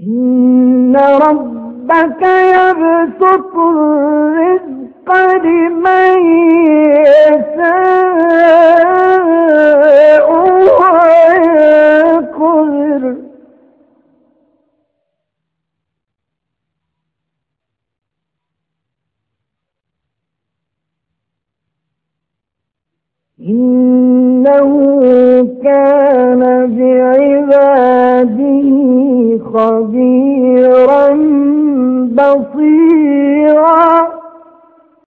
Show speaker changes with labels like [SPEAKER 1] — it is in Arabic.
[SPEAKER 1] إن ربك يبسط الرزق لمن يشاء ويقدر إنه خبيرا بصيرا.